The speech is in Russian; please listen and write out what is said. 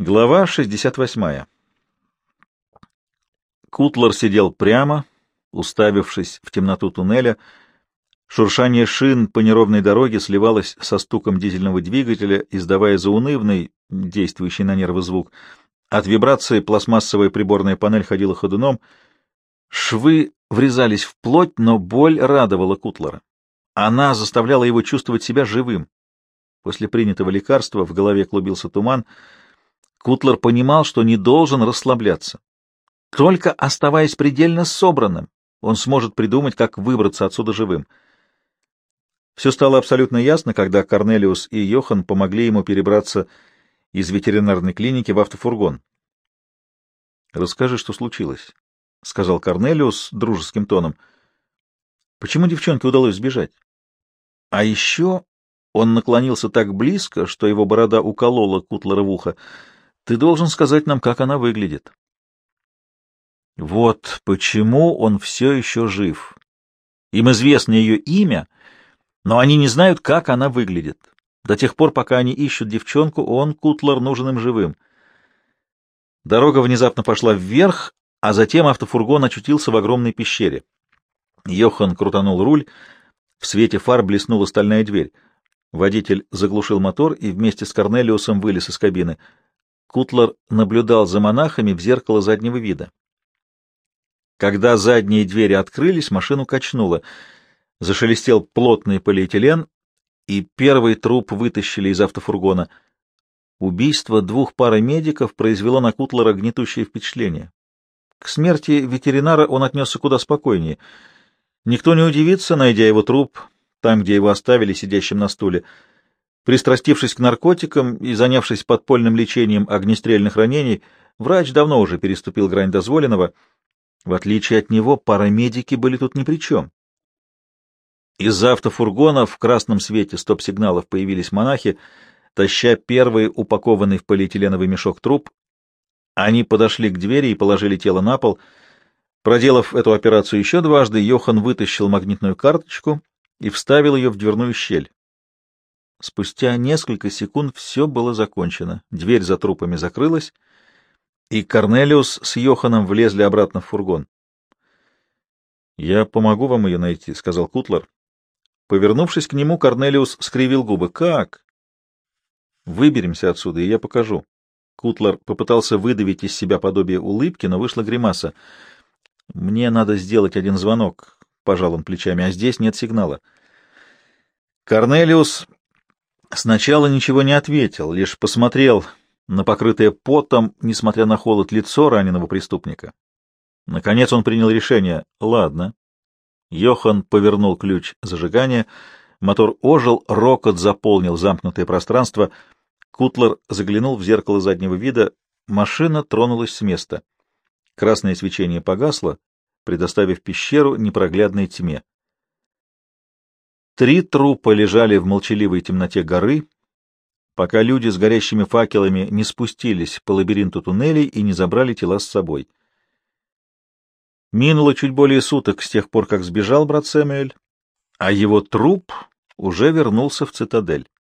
Глава 68. Кутлер сидел прямо, уставившись в темноту туннеля. Шуршание шин по неровной дороге сливалось со стуком дизельного двигателя, издавая заунывный, действующий на нервы звук. От вибрации пластмассовая приборная панель ходила ходуном. Швы врезались в плоть, но боль радовала Кутлера. Она заставляла его чувствовать себя живым. После принятого лекарства в голове клубился туман — Кутлер понимал, что не должен расслабляться. Только оставаясь предельно собранным, он сможет придумать, как выбраться отсюда живым. Все стало абсолютно ясно, когда Корнелиус и Йохан помогли ему перебраться из ветеринарной клиники в автофургон. «Расскажи, что случилось», — сказал Корнелиус дружеским тоном. «Почему девчонке удалось сбежать?» А еще он наклонился так близко, что его борода уколола Кутлера в ухо. Ты должен сказать нам, как она выглядит. Вот почему он все еще жив. Им известно ее имя, но они не знают, как она выглядит. До тех пор, пока они ищут девчонку, он, Кутлер, нужен им живым. Дорога внезапно пошла вверх, а затем автофургон очутился в огромной пещере. Йохан крутанул руль, в свете фар блеснула стальная дверь. Водитель заглушил мотор и вместе с Корнелиусом вылез из кабины — Кутлер наблюдал за монахами в зеркало заднего вида. Когда задние двери открылись, машину качнуло. Зашелестел плотный полиэтилен, и первый труп вытащили из автофургона. Убийство двух пар медиков произвело на Кутлера гнетущее впечатление. К смерти ветеринара он отнесся куда спокойнее. Никто не удивится, найдя его труп там, где его оставили, сидящим на стуле. Пристрастившись к наркотикам и занявшись подпольным лечением огнестрельных ранений, врач давно уже переступил грань дозволенного. В отличие от него, парамедики были тут ни при чем. Из-за автофургона в красном свете стоп-сигналов появились монахи, таща первый упакованный в полиэтиленовый мешок труп. Они подошли к двери и положили тело на пол. Проделав эту операцию еще дважды, Йохан вытащил магнитную карточку и вставил ее в дверную щель. Спустя несколько секунд все было закончено. Дверь за трупами закрылась, и Корнелиус с Йоханом влезли обратно в фургон. — Я помогу вам ее найти, — сказал Кутлер. Повернувшись к нему, Корнелиус скривил губы. — Как? — Выберемся отсюда, и я покажу. Кутлер попытался выдавить из себя подобие улыбки, но вышла гримаса. — Мне надо сделать один звонок, — пожал он плечами, — а здесь нет сигнала. Корнелиус Сначала ничего не ответил, лишь посмотрел на покрытое потом, несмотря на холод, лицо раненого преступника. Наконец он принял решение. Ладно. Йохан повернул ключ зажигания, мотор ожил, рокот заполнил замкнутое пространство. Кутлер заглянул в зеркало заднего вида. Машина тронулась с места. Красное свечение погасло, предоставив пещеру непроглядной тьме. Три трупа лежали в молчаливой темноте горы, пока люди с горящими факелами не спустились по лабиринту туннелей и не забрали тела с собой. Минуло чуть более суток с тех пор, как сбежал брат Сэмюэль, а его труп уже вернулся в цитадель.